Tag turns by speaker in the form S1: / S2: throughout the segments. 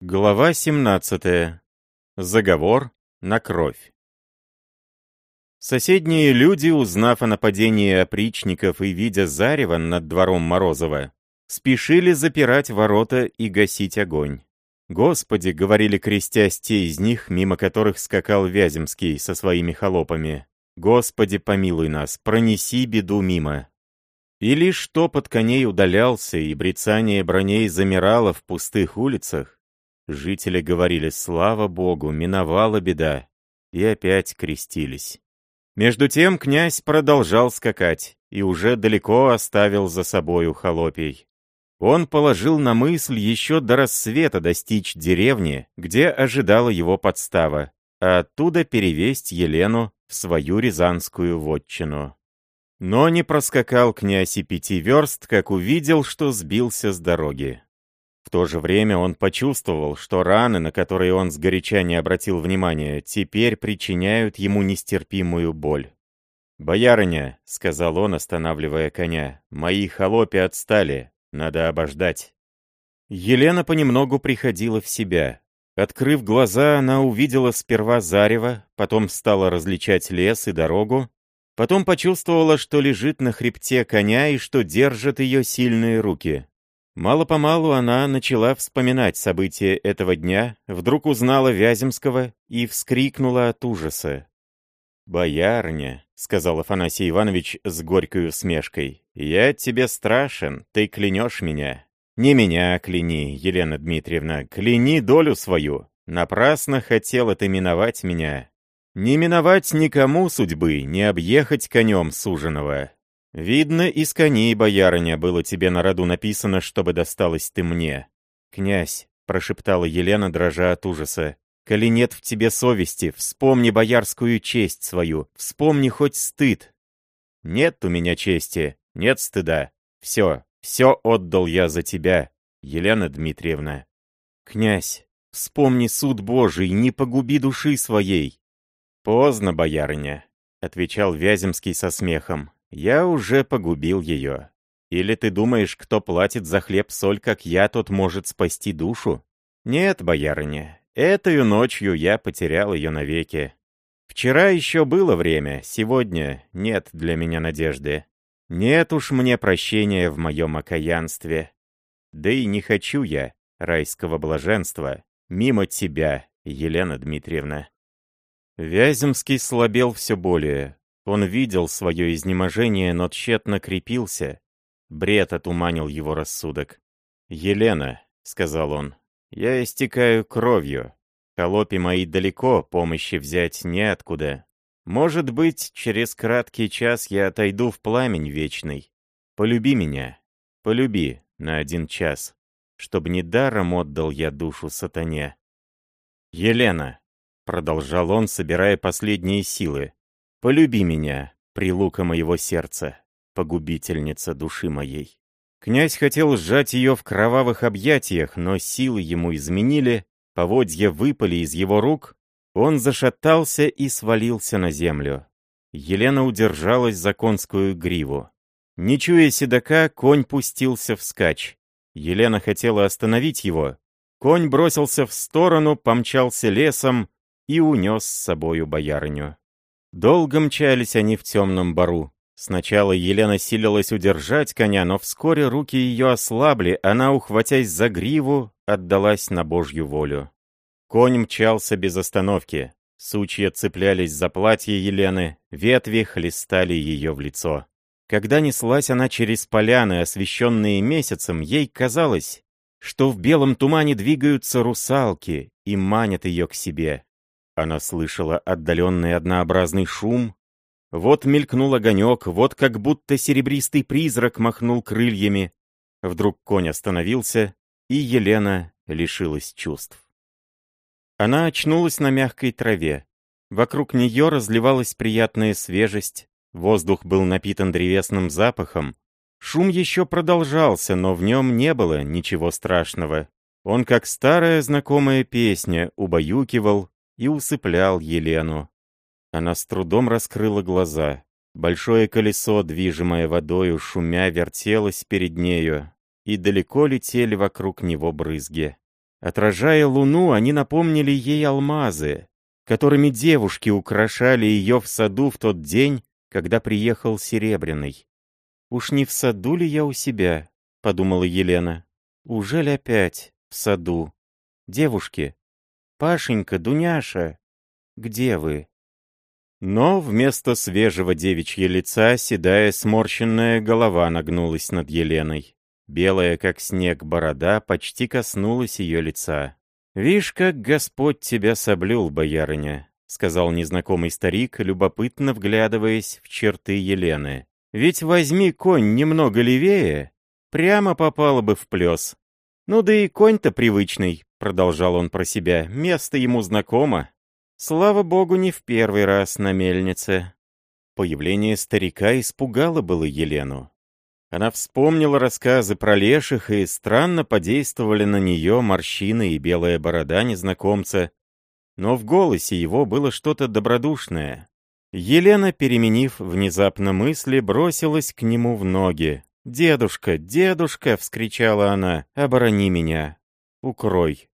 S1: Глава 17. Заговор на кровь. Соседние люди, узнав о нападении опричников и видя зарево над двором Морозова, спешили запирать ворота и гасить огонь. «Господи!» — говорили крестясь те из них, мимо которых скакал Вяземский со своими холопами. «Господи, помилуй нас, пронеси беду мимо!» И лишь топот коней удалялся, и брецание броней замирало в пустых улицах, Жители говорили «Слава Богу, миновала беда!» и опять крестились. Между тем князь продолжал скакать и уже далеко оставил за собою холопий. Он положил на мысль еще до рассвета достичь деревни, где ожидала его подстава, а оттуда перевесть Елену в свою рязанскую вотчину. Но не проскакал князь и пяти верст, как увидел, что сбился с дороги. В то же время он почувствовал, что раны, на которые он сгоряча не обратил внимания, теперь причиняют ему нестерпимую боль. «Боярыня», — сказал он, останавливая коня, — «мои холопи отстали, надо обождать». Елена понемногу приходила в себя. Открыв глаза, она увидела сперва зарево, потом стала различать лес и дорогу, потом почувствовала, что лежит на хребте коня и что держат ее сильные руки. Мало-помалу она начала вспоминать события этого дня, вдруг узнала Вяземского и вскрикнула от ужаса. «Боярня», — сказал Афанасий Иванович с горькой усмешкой, — «я тебе страшен, ты клянешь меня». «Не меня кляни, Елена Дмитриевна, кляни долю свою. Напрасно хотела ты миновать меня. Не миновать никому судьбы, не объехать конем суженого. «Видно, из коней, боярыня, было тебе на роду написано, чтобы досталось ты мне». «Князь», — прошептала Елена, дрожа от ужаса, «коли нет в тебе совести, вспомни боярскую честь свою, вспомни хоть стыд». «Нет у меня чести, нет стыда. Все, все отдал я за тебя, Елена Дмитриевна». «Князь, вспомни суд Божий, не погуби души своей». «Поздно, боярыня», — отвечал Вяземский со смехом. Я уже погубил ее. Или ты думаешь, кто платит за хлеб-соль, как я, тот может спасти душу? Нет, боярыня, этой ночью я потерял ее навеки. Вчера еще было время, сегодня нет для меня надежды. Нет уж мне прощения в моем окаянстве. Да и не хочу я райского блаженства мимо тебя, Елена Дмитриевна. Вяземский слабел все более, он видел свое изнеможение, но тщетно крепился. Бред отуманил его рассудок. «Елена», — сказал он, — «я истекаю кровью. Холопи мои далеко, помощи взять неоткуда. Может быть, через краткий час я отойду в пламень вечный. Полюби меня, полюби на один час, чтобы недаром отдал я душу сатане». «Елена», — продолжал он, собирая последние силы, Полюби меня, прилука моего сердца, погубительница души моей. Князь хотел сжать ее в кровавых объятиях, но силы ему изменили, поводья выпали из его рук, он зашатался и свалился на землю. Елена удержалась за конскую гриву. Не чуя седока, конь пустился вскачь. Елена хотела остановить его. Конь бросился в сторону, помчался лесом и унес с собою боярыню. Долго мчались они в темном бару. Сначала Елена силилась удержать коня, но вскоре руки ее ослабли, она, ухватясь за гриву, отдалась на Божью волю. Конь мчался без остановки. Сучья цеплялись за платье Елены, ветви хлестали ее в лицо. Когда неслась она через поляны, освещенные месяцем, ей казалось, что в белом тумане двигаются русалки и манят ее к себе. Она слышала отдаленный однообразный шум. Вот мелькнул огонек, вот как будто серебристый призрак махнул крыльями. Вдруг конь остановился, и Елена лишилась чувств. Она очнулась на мягкой траве. Вокруг нее разливалась приятная свежесть, воздух был напитан древесным запахом. Шум еще продолжался, но в нем не было ничего страшного. Он, как старая знакомая песня, убаюкивал, и усыплял Елену. Она с трудом раскрыла глаза. Большое колесо, движимое водою, шумя, вертелось перед нею, и далеко летели вокруг него брызги. Отражая луну, они напомнили ей алмазы, которыми девушки украшали ее в саду в тот день, когда приехал Серебряный. «Уж не в саду ли я у себя?» — подумала Елена. «Ужель опять в саду? Девушки? Пашенька, Дуняша, где вы?» Но вместо свежего девичья лица седая сморщенная голова нагнулась над Еленой. Белая, как снег, борода почти коснулась ее лица. «Вишь, как Господь тебя соблюл, боярыня», — сказал незнакомый старик, любопытно вглядываясь в черты Елены. «Ведь возьми конь немного левее, прямо попало бы в плес. Ну да и конь-то привычный», — продолжал он про себя, — «место ему знакомо. Слава богу, не в первый раз на мельнице. Появление старика испугало было Елену. Она вспомнила рассказы про леших, и странно подействовали на нее морщины и белая борода незнакомца. Но в голосе его было что-то добродушное. Елена, переменив внезапно мысли, бросилась к нему в ноги. «Дедушка, дедушка!» — вскричала она. «Оборони меня! Укрой!»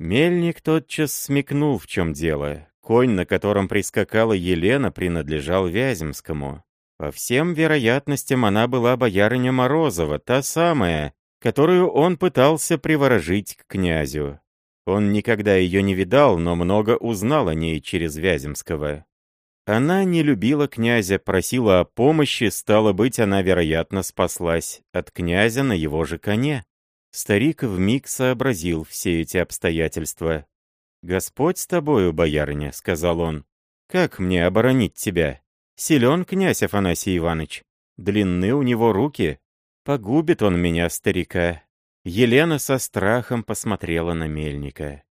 S1: Мельник тотчас смекнул, в чем дело. Конь, на котором прискакала Елена, принадлежал Вяземскому. По всем вероятностям она была боярыня Морозова, та самая, которую он пытался приворожить к князю. Он никогда ее не видал, но много узнал о ней через Вяземского. Она не любила князя, просила о помощи, стало быть, она, вероятно, спаслась от князя на его же коне. Старик вмиг сообразил все эти обстоятельства. «Господь с тобою, боярыня», — сказал он. «Как мне оборонить тебя? Силен князь Афанасий Иванович. Длинны у него руки. Погубит он меня, старика». Елена со страхом посмотрела на мельника.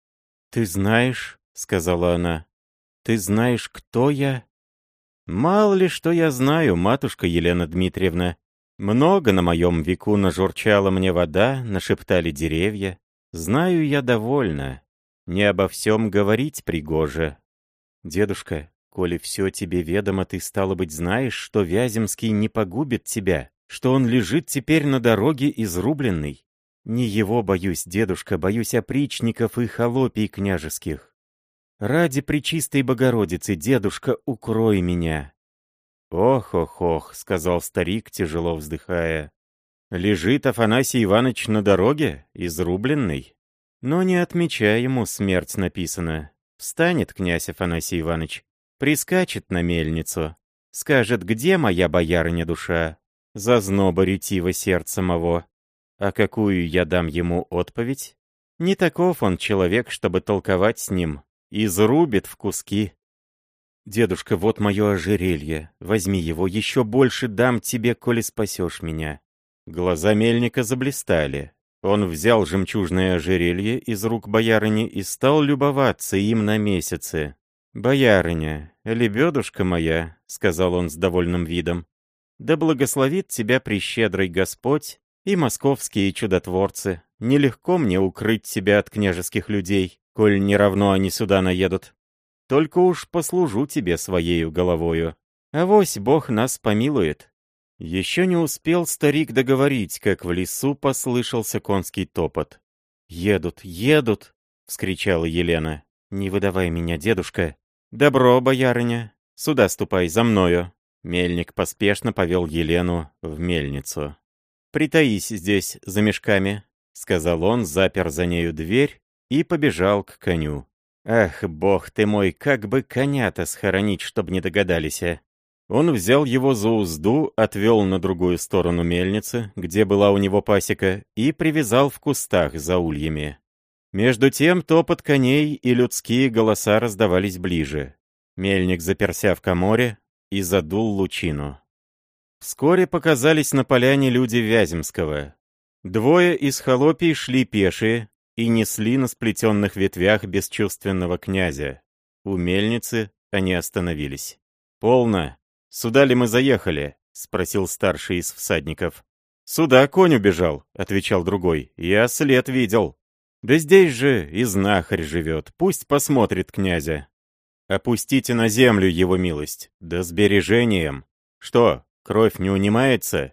S1: «Ты знаешь», — сказала она, — «ты знаешь, кто я?» «Мало ли что я знаю, матушка Елена Дмитриевна. Много на моем веку нажурчала мне вода, нашептали деревья. Знаю я довольно. Не обо всем говорить пригоже. Дедушка, коли все тебе ведомо, ты, стало быть, знаешь, что Вяземский не погубит тебя, что он лежит теперь на дороге изрубленный. Не его боюсь, дедушка, боюсь опричников и холопий княжеских. Ради пречистой Богородицы, дедушка, укрой меня. «Ох-ох-ох», — сказал старик, тяжело вздыхая. «Лежит Афанасий Иванович на дороге, изрубленный?» Но не отмечая ему смерть написано. Встанет князь Афанасий Иванович, прискачет на мельницу, скажет, где моя боярыня душа, зазноба ретива сердца моего. А какую я дам ему отповедь? Не таков он человек, чтобы толковать с ним. Изрубит в куски. «Дедушка, вот мое ожерелье. Возьми его, еще больше дам тебе, коли спасешь меня». Глаза мельника заблистали. Он взял жемчужное ожерелье из рук боярыни и стал любоваться им на месяце. «Боярыня, лебедушка моя», — сказал он с довольным видом, «да благословит тебя прещедрый Господь и московские чудотворцы. Нелегко мне укрыть тебя от княжеских людей, коль не равно они сюда наедут. Только уж послужу тебе своею головою. Авось Бог нас помилует». Еще не успел старик договорить, как в лесу послышался конский топот. «Едут, едут!» — вскричала Елена. «Не выдавай меня, дедушка!» «Добро, боярыня! Сюда ступай, за мною!» Мельник поспешно повел Елену в мельницу. «Притаись здесь, за мешками», — сказал он, запер за нею дверь и побежал к коню. «Ах, бог ты мой, как бы коня-то схоронить, чтоб не догадались, а!» Он взял его за узду, отвел на другую сторону мельницы, где была у него пасека, и привязал в кустах за ульями. Между тем топот коней и людские голоса раздавались ближе. Мельник заперся в коморе и задул лучину. Вскоре показались на поляне люди Вяземского. Двое из холопий шли пешие и несли на сплетенных ветвях бесчувственного князя. У мельницы они остановились. «Полно!» «Сюда ли мы заехали?» — спросил старший из всадников. «Сюда конь убежал», — отвечал другой. «Я след видел». «Да здесь же и знахарь живет, пусть посмотрит князя». «Опустите на землю его милость, да с бережением. Что, кровь не унимается?»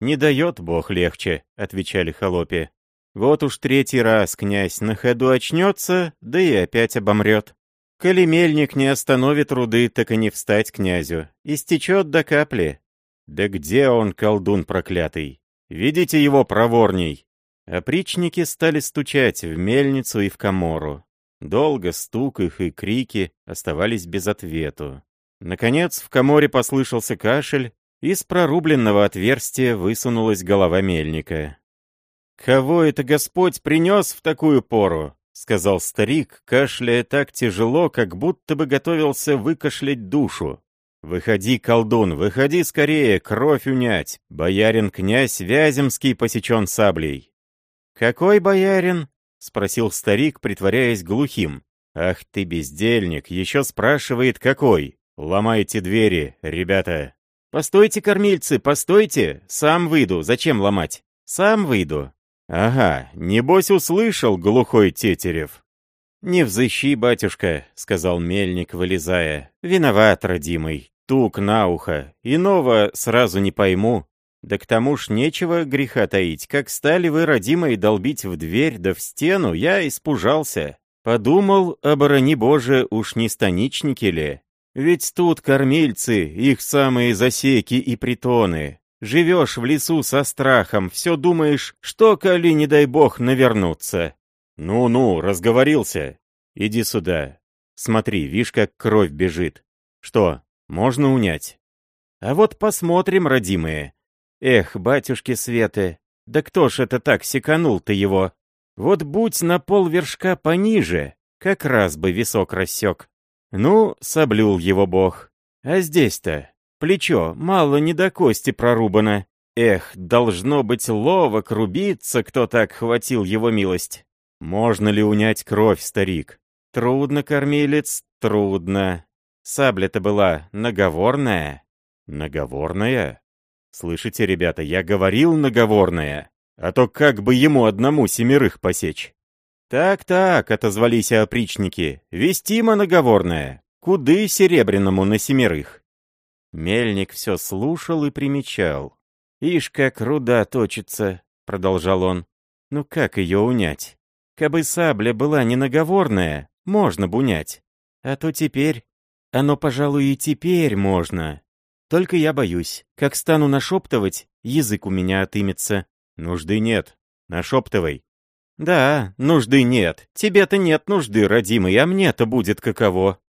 S1: «Не дает Бог легче», — отвечали холопи. Вот уж третий раз князь на ходу очнется, да и опять обомрет. Коли мельник не остановит руды, так и не встать князю. Истечет до капли. Да где он, колдун проклятый? Видите его проворней? Опричники стали стучать в мельницу и в комору. Долго стук их и крики оставались без ответу. Наконец в коморе послышался кашель, из прорубленного отверстия высунулась голова мельника. «Кого это Господь принес в такую пору?» — сказал старик, кашляя так тяжело, как будто бы готовился выкашлять душу. «Выходи, колдун, выходи скорее, кровь унять! Боярин-князь Вяземский посечен саблей!» «Какой боярин?» — спросил старик, притворяясь глухим. «Ах ты, бездельник, еще спрашивает, какой! Ломайте двери, ребята!» «Постойте, кормильцы, постойте! Сам выйду, зачем ломать? Сам выйду!» «Ага, небось услышал, глухой Тетерев!» «Не взыщи, батюшка», — сказал мельник, вылезая. «Виноват, родимый, тук на ухо, иного сразу не пойму. Да к тому ж нечего греха таить, как стали вы, родимой, долбить в дверь да в стену, я испужался. Подумал, оборони Боже, уж не станичники ли?» Ведь тут кормильцы, их самые засеки и притоны. Живешь в лесу со страхом, все думаешь, что, коли, не дай бог, навернуться. Ну-ну, разговорился. Иди сюда. Смотри, видишь, как кровь бежит. Что, можно унять? А вот посмотрим, родимые. Эх, батюшки Светы, да кто ж это так секанул-то его? Вот будь на пол вершка пониже, как раз бы висок рассек. Ну, соблюл его бог. А здесь-то плечо мало не до кости прорубано. Эх, должно быть ловок рубиться, кто так хватил его милость. Можно ли унять кровь, старик? Трудно, кормилец, трудно. Сабля-то была наговорная. Наговорная? Слышите, ребята, я говорил наговорная. А то как бы ему одному семерых посечь. «Так-так», — отозвались опричники, — «вестимо наговорное. Куды серебряному на семерых?» Мельник все слушал и примечал. «Ишь, как руда точится», — продолжал он. «Ну как ее унять? Кабы сабля была не наговорная, можно б унять. А то теперь... Оно, пожалуй, и теперь можно. Только я боюсь, как стану нашептывать, язык у меня отымется. Нужды нет. Нашептывай. «Да, нужды нет. Тебе-то нет нужды, родимый, а мне-то будет каково».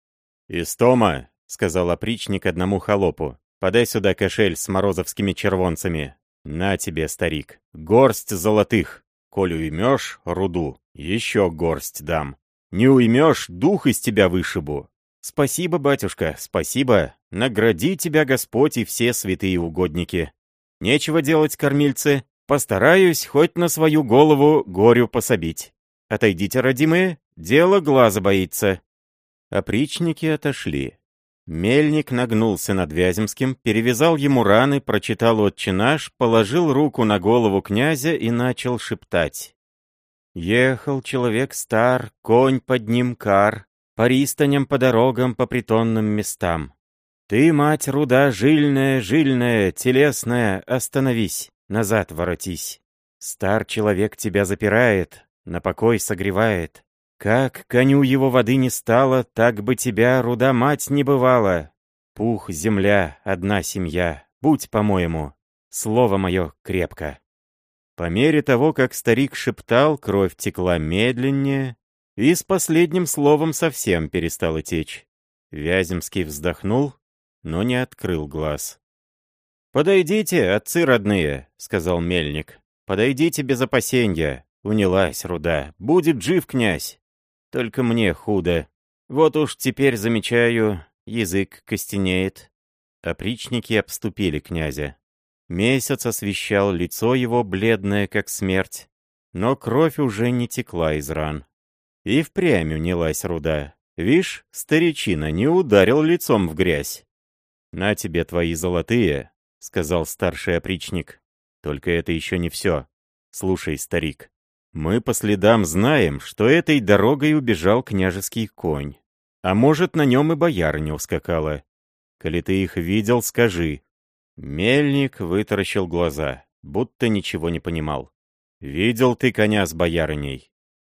S1: «Истома», — сказал опричник одному холопу, — «подай сюда кошель с морозовскими червонцами. На тебе, старик, горсть золотых. Коль уймешь руду, еще горсть дам. Не уймешь, дух из тебя вышибу. Спасибо, батюшка, спасибо. Награди тебя Господь и все святые угодники. Нечего делать, кормильцы, Постараюсь хоть на свою голову горю пособить. Отойдите, родимые, дело глаза боится». Опричники отошли. Мельник нагнулся над Вяземским, перевязал ему раны, прочитал отче наш, положил руку на голову князя и начал шептать. Ехал человек стар, конь под ним кар, по ристаням, по дорогам, по притонным местам. Ты, мать руда, жильная, жильная, телесная, остановись назад воротись. Стар человек тебя запирает, на покой согревает. Как коню его воды не стало, так бы тебя руда мать не бывала. Пух, земля, одна семья, будь, по-моему, слово мое крепко. По мере того, как старик шептал, кровь текла медленнее, и с последним словом совсем перестала течь. Вяземский вздохнул, но не открыл глаз. «Подойдите, отцы родные», — сказал мельник. «Подойдите без опасения. Унялась руда. Будет жив князь. Только мне худо. Вот уж теперь замечаю, язык костенеет». Опричники обступили князя. Месяц освещал лицо его, бледное, как смерть. Но кровь уже не текла из ран. И впрямь унялась руда. Вишь, старичина не ударил лицом в грязь. На тебе твои золотые, — сказал старший опричник. «Только это еще не все. Слушай, старик, мы по следам знаем, что этой дорогой убежал княжеский конь. А может, на нем и боярня ускакала. Коли ты их видел, скажи». Мельник вытаращил глаза, будто ничего не понимал. Видел ты коня с боярыней?»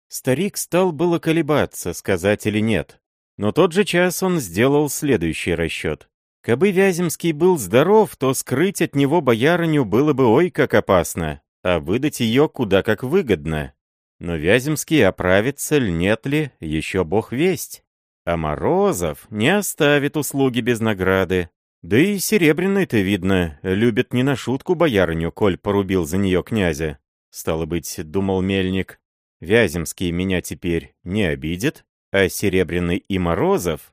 S1: Старик стал было колебаться, сказать или нет. Но тот же час он сделал следующий расчет. Кабы Вяземский был здоров, то скрыть от него боярыню было бы ой как опасно, а выдать ее куда как выгодно. Но Вяземский оправится ли, нет ли, еще бог весть. А Морозов не оставит услуги без награды. Да и Серебряный-то, видно, любит не на шутку боярыню, коль порубил за нее князя. Стало быть, думал Мельник, Вяземский меня теперь не обидит, а Серебряный и Морозов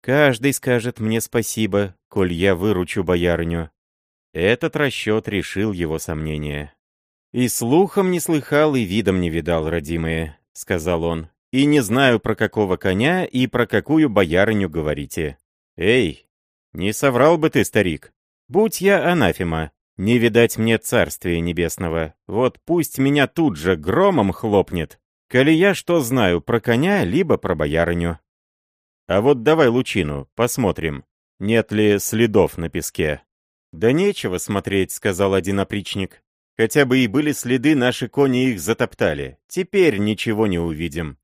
S1: каждый скажет мне спасибо, коль я выручу боярыню. Этот расчет решил его сомнения. «И слухом не слыхал, и видом не видал, родимые», — сказал он. «И не знаю, про какого коня и про какую боярыню говорите. Эй, не соврал бы ты, старик. Будь я анафема, не видать мне царствия небесного. Вот пусть меня тут же громом хлопнет, коли я что знаю про коня, либо про боярыню. А вот давай лучину, посмотрим, нет ли следов на песке. Да нечего смотреть, сказал один опричник. Хотя бы и были следы, наши кони их затоптали. Теперь ничего не увидим.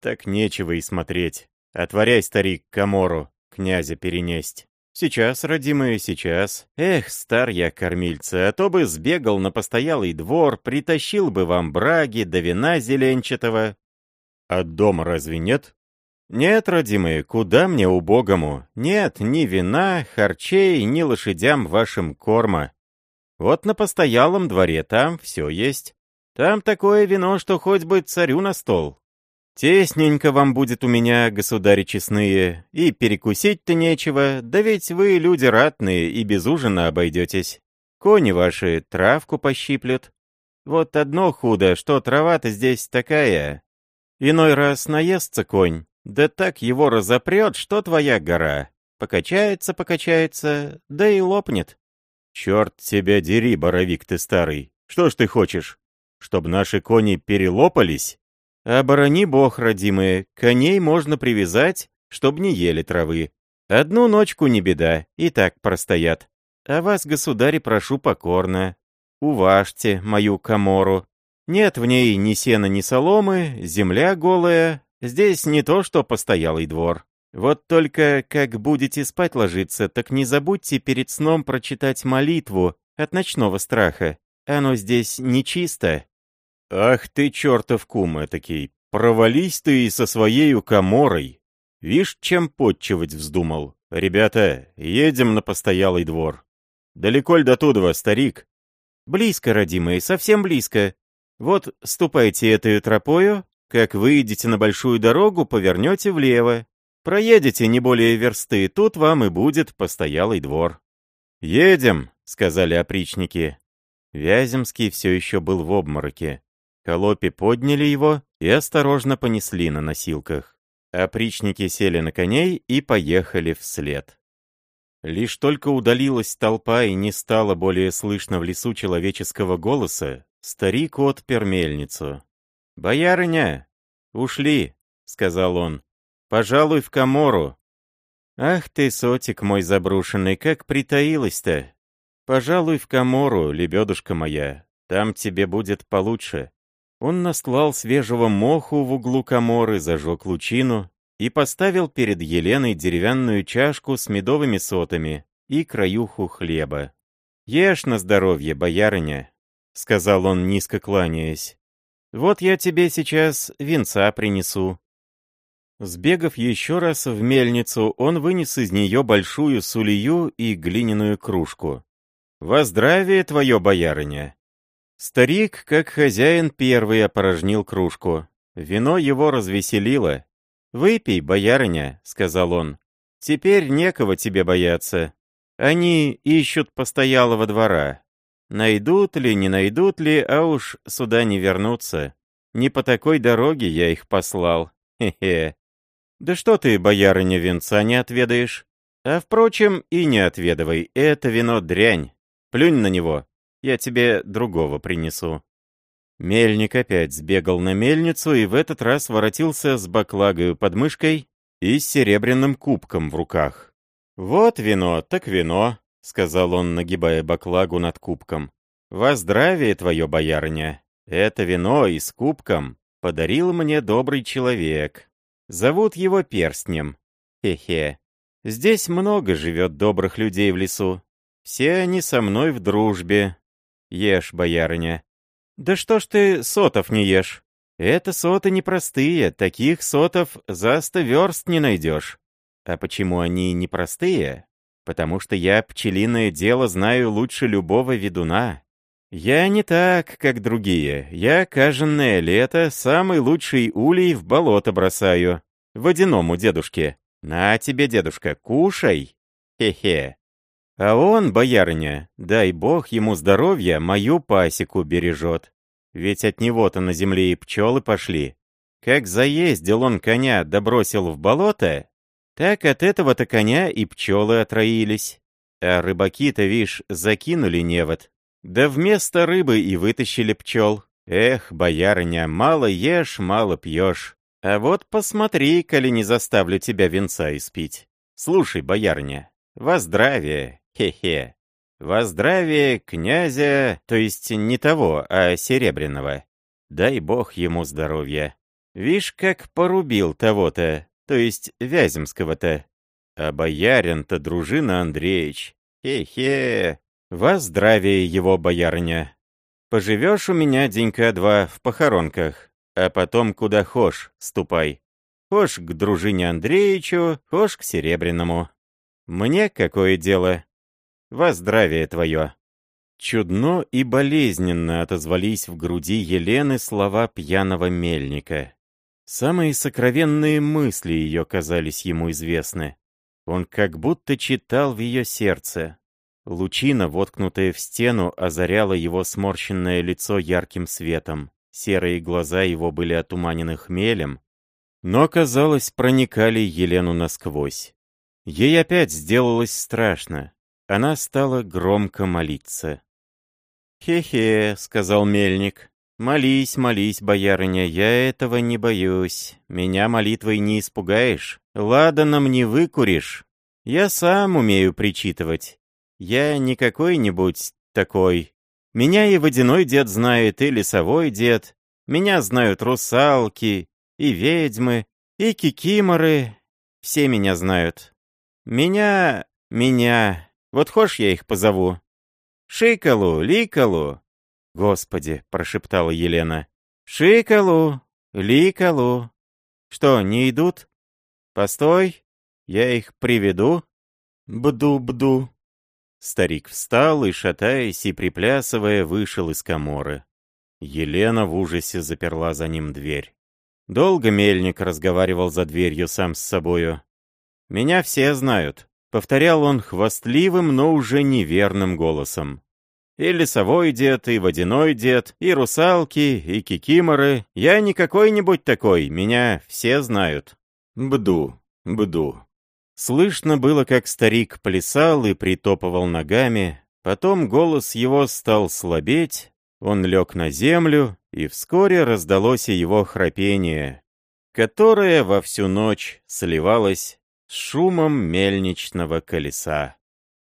S1: Так нечего и смотреть. Отворяй, старик, комору, князя перенесть. «Сейчас, родимые, сейчас. Эх, стар я кормильца, а то бы сбегал на постоялый двор, притащил бы вам браги да вина зеленчатого». «А дома разве нет?» «Нет, родимые, куда мне убогому? Нет ни вина, харчей, ни лошадям вашим корма. Вот на постоялом дворе там все есть. Там такое вино, что хоть бы царю на стол. «Тесненько вам будет у меня, государи честные, и перекусить-то нечего, да ведь вы люди ратные и без ужина обойдетесь. Кони ваши травку пощиплют. Вот одно худо, что трава-то здесь такая. Иной раз наестся конь, да так его разопрет, что твоя гора. Покачается, покачается, да и лопнет. Черт тебя дери, боровик ты старый, что ж ты хочешь? Чтоб наши кони перелопались?» Оборони бог, родимые, коней можно привязать, чтоб не ели травы. Одну ночку не беда, и так простоят. А вас, государь, прошу покорно. Уважьте мою комору. Нет в ней ни сена, ни соломы, земля голая. Здесь не то, что постоялый двор. Вот только, как будете спать ложиться, так не забудьте перед сном прочитать молитву от ночного страха. Оно здесь нечисто. «Ах ты, чертов кум этакий! Провались ты и со своею коморой! Вишь, чем подчивать вздумал. Ребята, едем на постоялый двор. Далеко ль до туда, старик?» «Близко, родимые, совсем близко. Вот ступайте этой тропою, как выйдете на большую дорогу, повернете влево. Проедете не более версты, тут вам и будет постоялый двор». «Едем», — сказали опричники. Вяземский все еще был в обмороке. Холопи подняли его и осторожно понесли на носилках. Опричники сели на коней и поехали вслед. Лишь только удалилась толпа и не стало более слышно в лесу человеческого голоса, старик отпер мельницу. «Боярыня! Ушли!» — сказал он. «Пожалуй, в комору». «Ах ты, сотик мой заброшенный, как притаилась-то! Пожалуй, в комору, лебедушка моя, там тебе будет получше». Он настлал свежего моху в углу коморы, зажег лучину и поставил перед Еленой деревянную чашку с медовыми сотами и краюху хлеба. «Ешь на здоровье, боярыня», — сказал он, низко кланяясь. «Вот я тебе сейчас венца принесу». Сбегав еще раз в мельницу, он вынес из нее большую сулию и глиняную кружку. «Во здравие твое, боярыня!» Старик, как хозяин, первый опорожнил кружку. Вино его развеселило. «Выпей, боярыня», — сказал он. «Теперь некого тебе бояться. Они ищут постоялого двора. Найдут ли, не найдут ли, а уж сюда не вернутся. Не по такой дороге я их послал. Хе-хе. Да что ты, боярыня, венца не отведаешь? А впрочем, и не отведывай, это вино дрянь. Плюнь на него, я тебе другого принесу». Мельник опять сбегал на мельницу и в этот раз воротился с баклагою под мышкой и с серебряным кубком в руках. «Вот вино, так вино», — сказал он, нагибая баклагу над кубком. «Во здравие твое, боярыня! Это вино и с кубком подарил мне добрый человек. Зовут его Перстнем. Хе-хе. Здесь много живет добрых людей в лесу. Все они со мной в дружбе. Ешь, боярыня. Да что ж ты сотов не ешь? Это соты непростые, таких сотов за сто верст не найдешь. А почему они непростые? Потому что я пчелиное дело знаю лучше любого ведуна. Я не так, как другие. Я каженное лето самый лучший улей в болото бросаю. Водяному дедушке. На тебе, дедушка, кушай. Хе-хе. А он, боярыня, дай бог ему здоровья, мою пасеку бережет. Ведь от него-то на земле и пчелы пошли. Как заездил он коня добросил в болото, так от этого-то коня и пчелы отроились. А рыбаки-то, вишь, закинули невод. Да вместо рыбы и вытащили пчел. Эх, боярыня, мало ешь, мало пьешь. А вот посмотри, коли не заставлю тебя венца испить. Слушай, боярыня, во здравие, хе-хе. Во князя, то есть не того, а серебряного. Дай бог ему здоровья. Вишь, как порубил того-то, то есть Вяземского-то. А боярин-то дружина Андреевич. Хе-хе. Во здравие его, боярыня. Поживешь у меня денька-два в похоронках, а потом куда хошь ступай. Хошь к дружине Андреевичу, хошь к Серебряному. Мне какое дело? Во здравие твое. Чудно и болезненно отозвались в груди Елены слова пьяного мельника. Самые сокровенные мысли ее казались ему известны. Он как будто читал в ее сердце. Лучина, воткнутая в стену, озаряла его сморщенное лицо ярким светом. Серые глаза его были отуманены хмелем, но, казалось, проникали Елену насквозь. Ей опять сделалось страшно. Она стала громко молиться. «Хе-хе», — сказал мельник, «Молись, молись, боярыня, я этого не боюсь. Меня молитвой не испугаешь, ладаном не выкуришь. Я сам умею причитывать. Я не какой-нибудь такой. Меня и водяной дед знает, и лесовой дед. Меня знают русалки, и ведьмы, и кикиморы. Все меня знают. Меня... меня... Вот хошь я их позову? Шикалу, Ликалу, «Господи!» — прошептала Елена. «Шикалу! Ликалу! Что, не идут? Постой, я их приведу. Бду-бду!» Старик встал и, шатаясь и приплясывая, вышел из коморы. Елена в ужасе заперла за ним дверь. Долго мельник разговаривал за дверью сам с собою. «Меня все знают», — повторял он хвастливым, но уже неверным голосом. И лесовой дед, и водяной дед, и русалки, и кикиморы. Я не какой-нибудь такой, меня все знают. Бду, бду. Слышно было, как старик плясал и притопывал ногами. Потом голос его стал слабеть, он лег на землю, и вскоре раздалось его храпение, которое во всю ночь сливалось с шумом мельничного колеса.